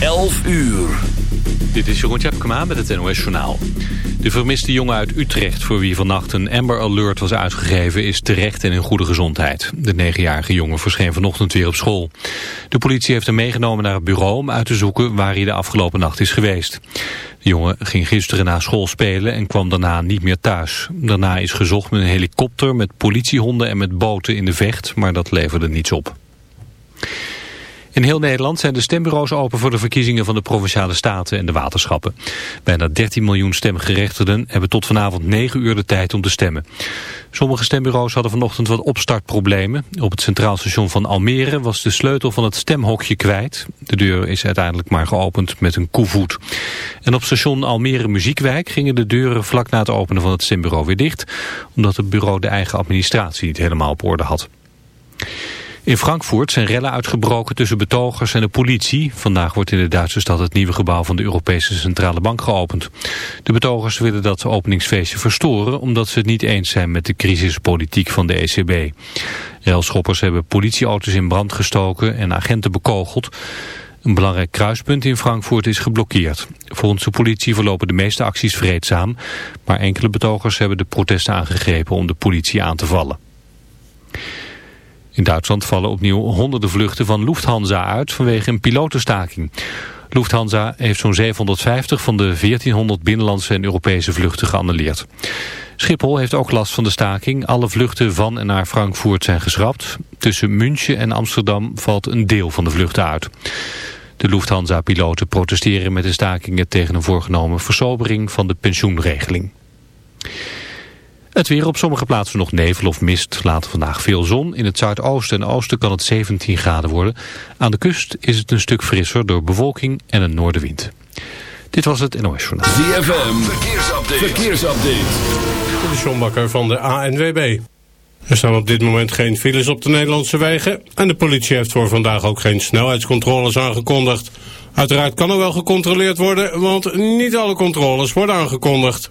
11 uur. Dit is Jeroen Tjepkema met het NOS Journaal. De vermiste jongen uit Utrecht voor wie vannacht een Amber Alert was uitgegeven... is terecht en in goede gezondheid. De negenjarige jongen verscheen vanochtend weer op school. De politie heeft hem meegenomen naar het bureau om uit te zoeken... waar hij de afgelopen nacht is geweest. De jongen ging gisteren na school spelen en kwam daarna niet meer thuis. Daarna is gezocht met een helikopter, met politiehonden en met boten in de vecht... maar dat leverde niets op. In heel Nederland zijn de stembureaus open voor de verkiezingen van de Provinciale Staten en de waterschappen. Bijna 13 miljoen stemgerechtigden hebben tot vanavond 9 uur de tijd om te stemmen. Sommige stembureaus hadden vanochtend wat opstartproblemen. Op het Centraal Station van Almere was de sleutel van het stemhokje kwijt. De deur is uiteindelijk maar geopend met een koevoet. En op station Almere Muziekwijk gingen de deuren vlak na het openen van het stembureau weer dicht. Omdat het bureau de eigen administratie niet helemaal op orde had. In Frankfurt zijn rellen uitgebroken tussen betogers en de politie. Vandaag wordt in de Duitse stad het nieuwe gebouw van de Europese Centrale Bank geopend. De betogers willen dat openingsfeestje verstoren... omdat ze het niet eens zijn met de crisispolitiek van de ECB. Relschoppers hebben politieauto's in brand gestoken en agenten bekogeld. Een belangrijk kruispunt in Frankfurt is geblokkeerd. Volgens de politie verlopen de meeste acties vreedzaam... maar enkele betogers hebben de protesten aangegrepen om de politie aan te vallen. In Duitsland vallen opnieuw honderden vluchten van Lufthansa uit vanwege een pilotenstaking. Lufthansa heeft zo'n 750 van de 1400 binnenlandse en Europese vluchten geannuleerd. Schiphol heeft ook last van de staking. Alle vluchten van en naar Frankfurt zijn geschrapt. Tussen München en Amsterdam valt een deel van de vluchten uit. De Lufthansa-piloten protesteren met de stakingen tegen een voorgenomen versobering van de pensioenregeling. Het weer op sommige plaatsen nog nevel of mist. Later vandaag veel zon. In het zuidoosten en oosten kan het 17 graden worden. Aan de kust is het een stuk frisser door bewolking en een noordenwind. Dit was het NOS Journaal. ZFM, verkeersupdate. verkeersupdate. De John Bakker van de ANWB. Er staan op dit moment geen files op de Nederlandse wegen. En de politie heeft voor vandaag ook geen snelheidscontroles aangekondigd. Uiteraard kan er wel gecontroleerd worden, want niet alle controles worden aangekondigd.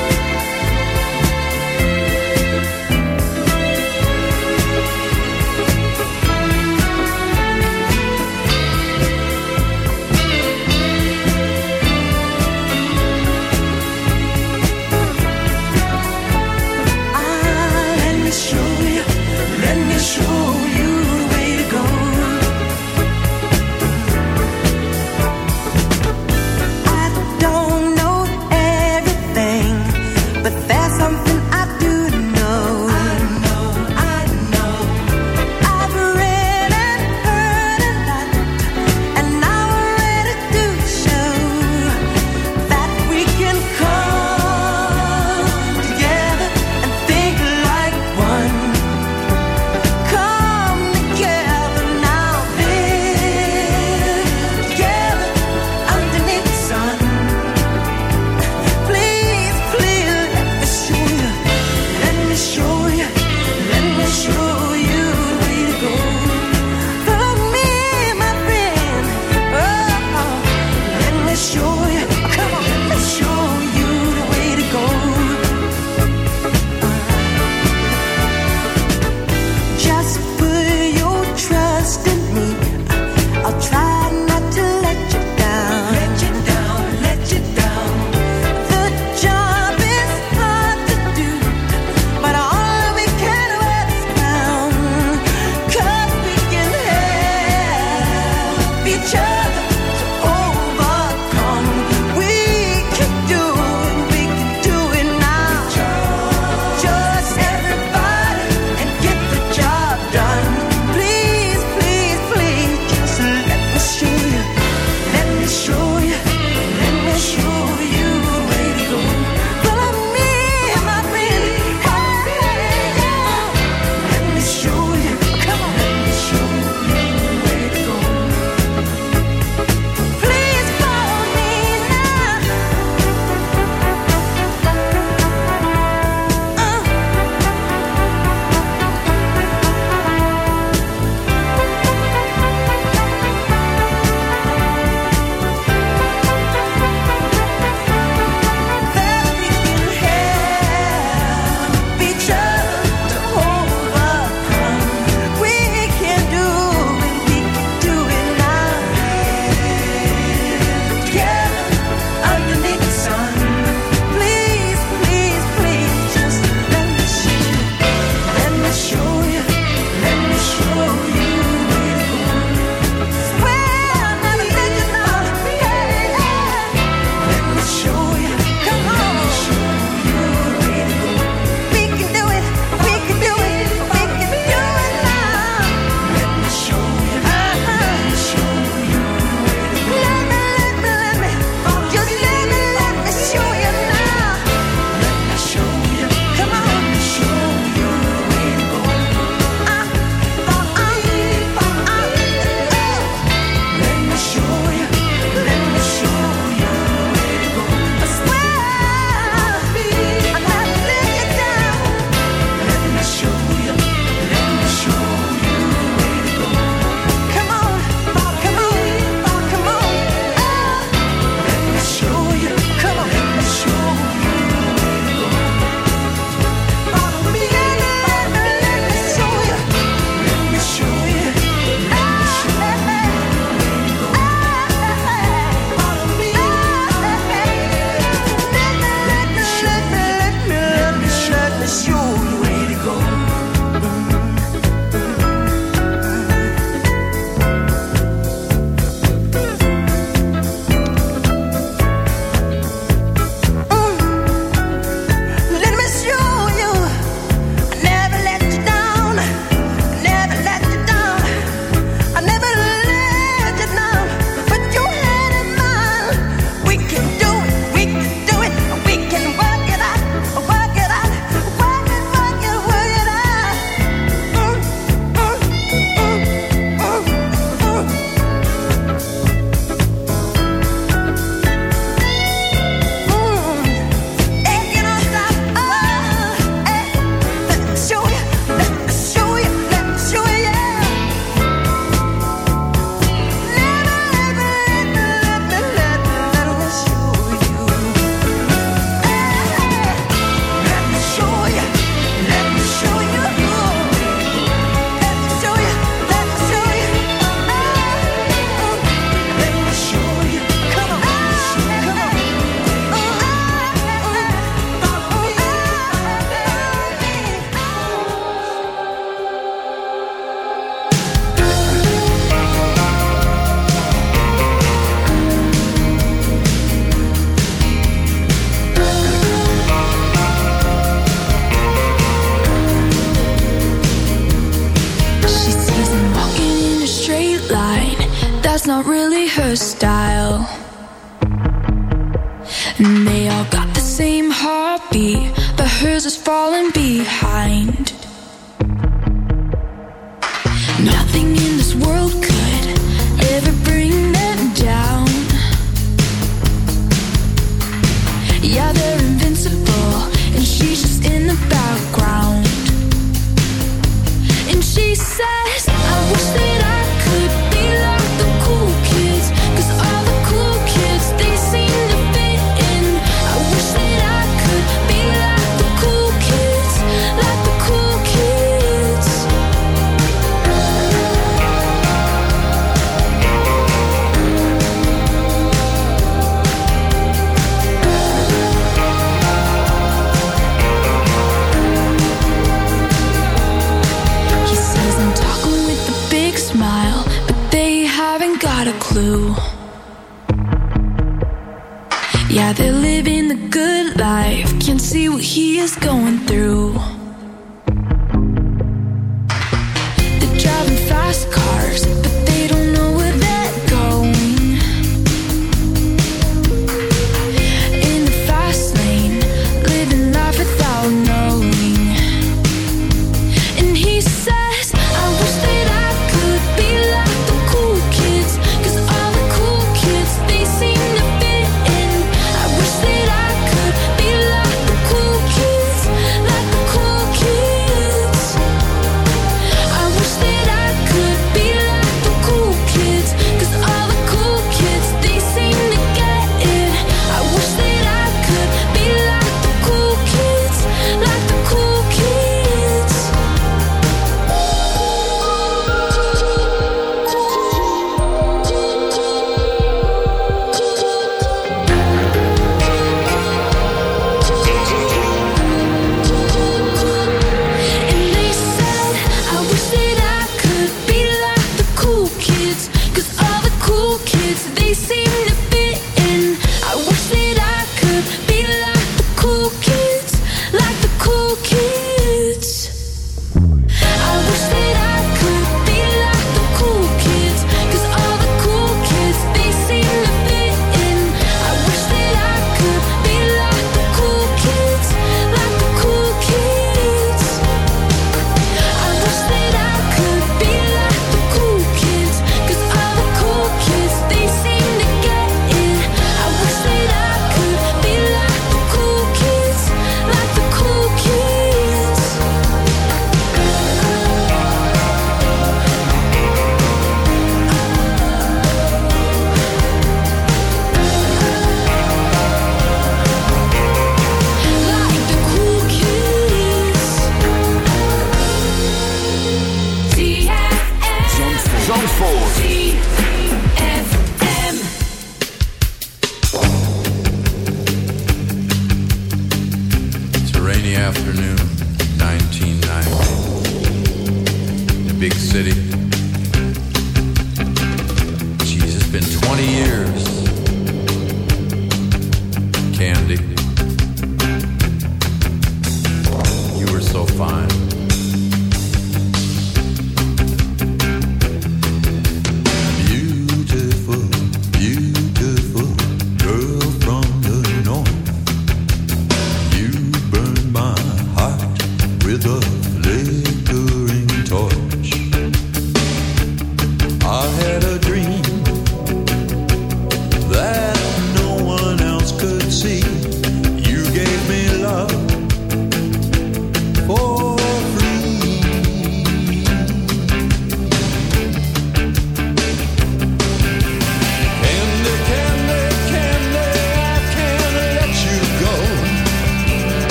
Hers is falling behind.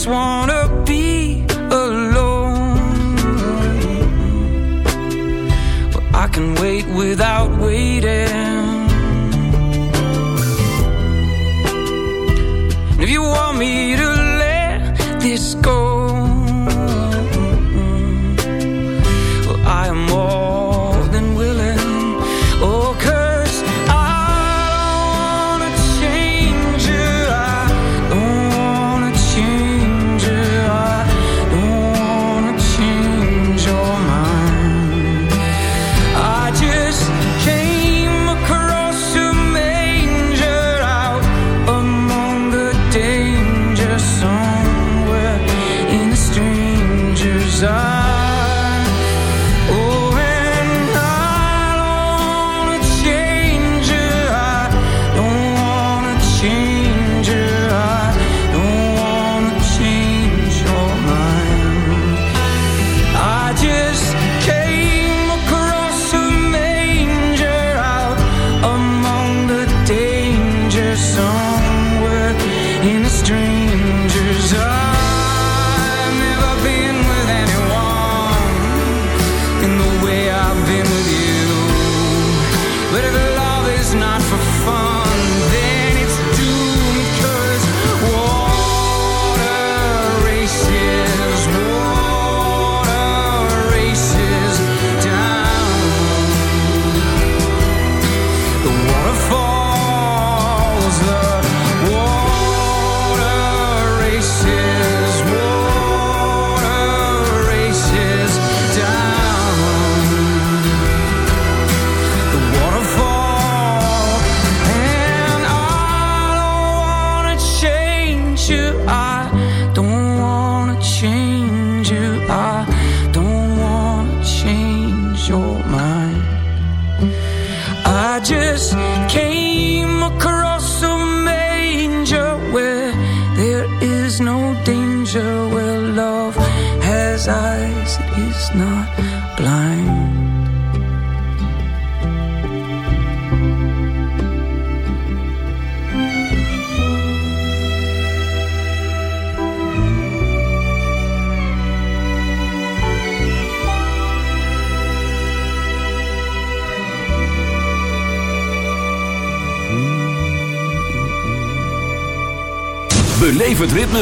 just wanna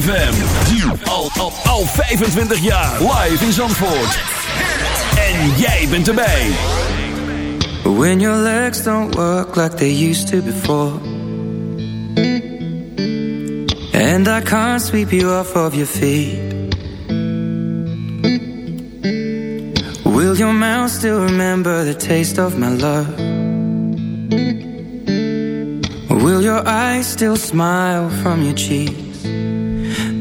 ZFM. Al, al, al 25 jaar. Live in Zandvoort. En jij bent erbij. When your legs don't work like they used to before. And I can't sweep you off of your feet. Will your mouth still remember the taste of my love? Will your eyes still smile from your cheeks?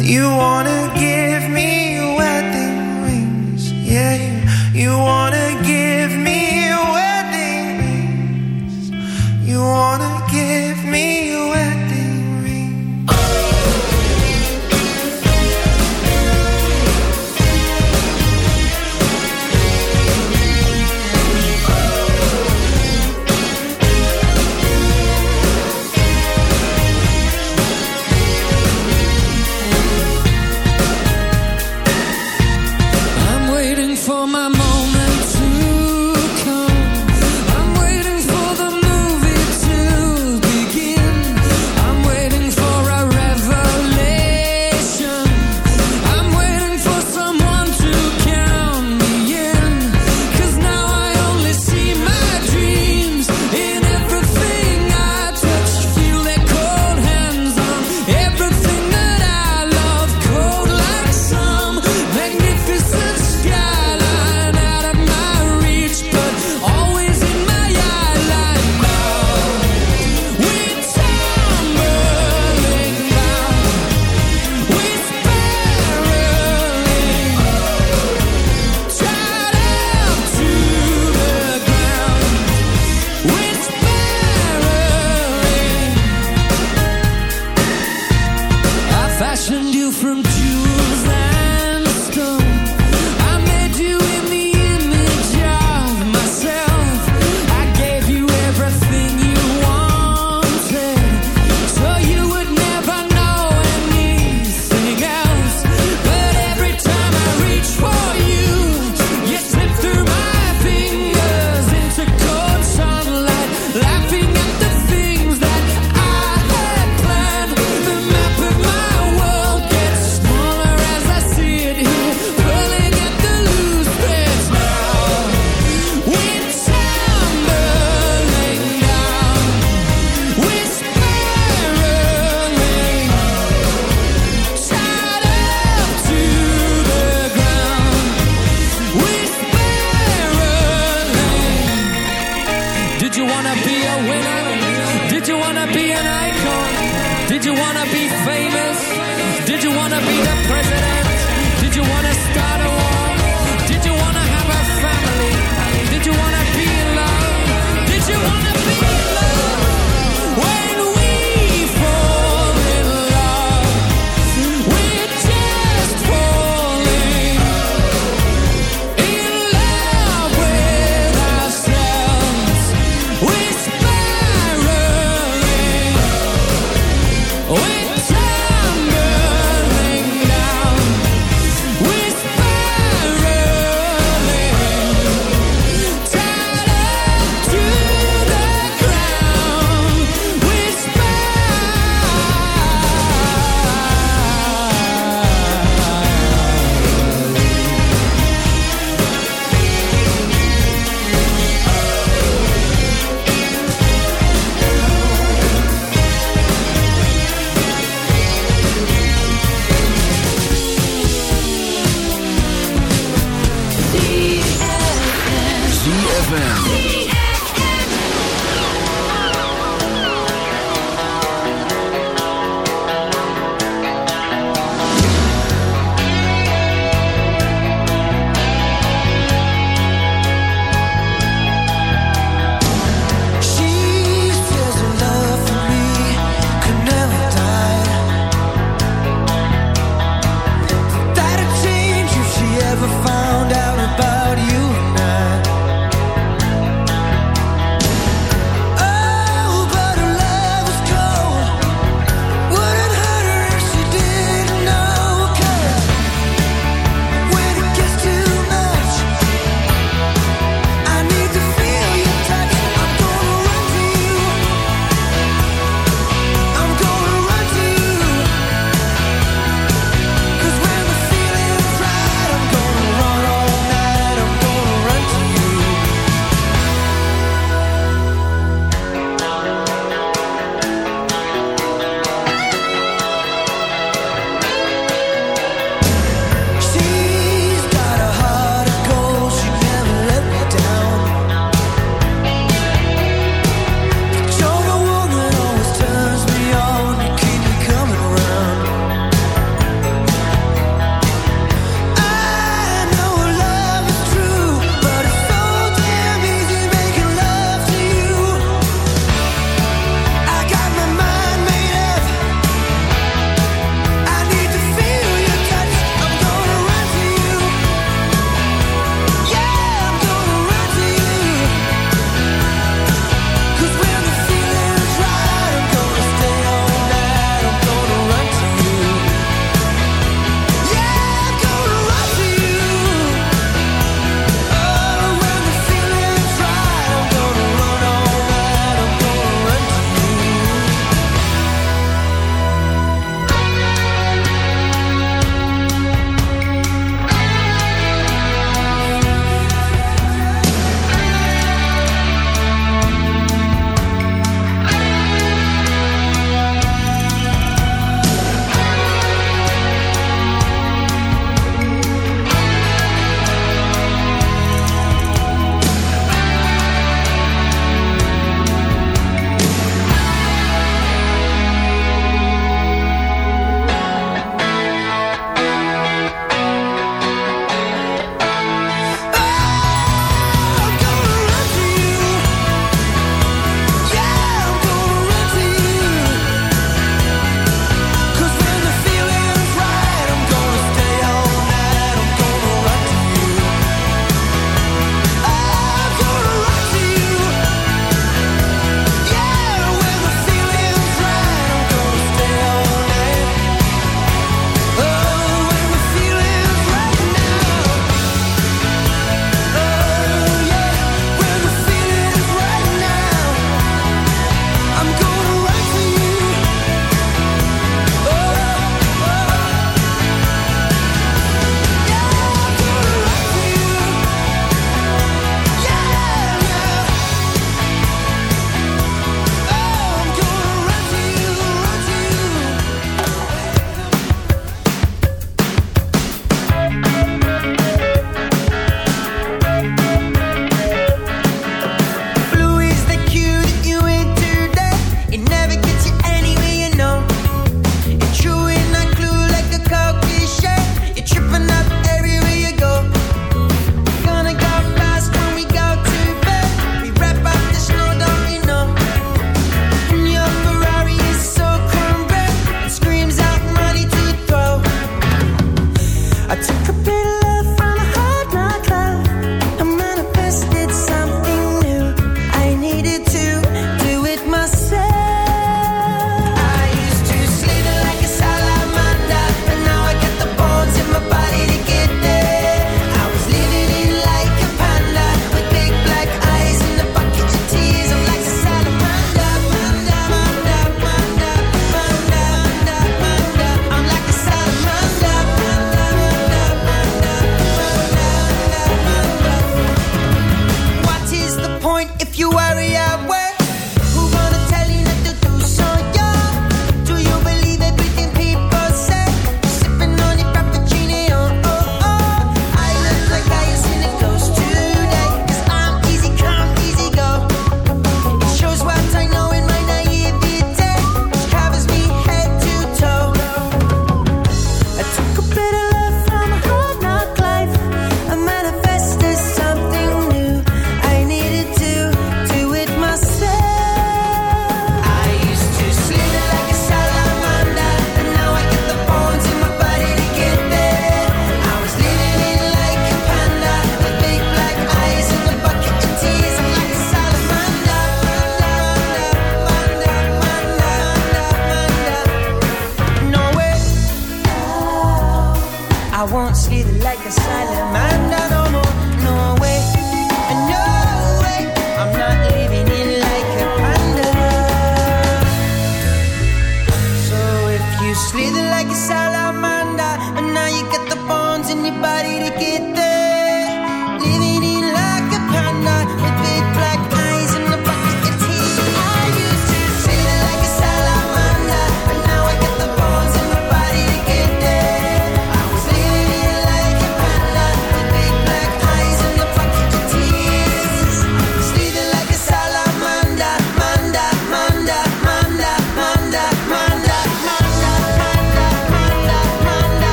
You wanna give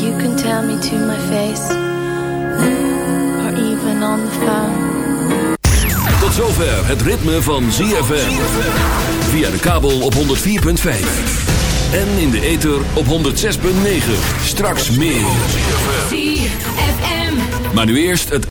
You can tell me to my face, or even on the phone. Tot zover het ritme van ZFM. Via de kabel op 104.5. En in de ether op 106.9. Straks meer. Maar nu eerst het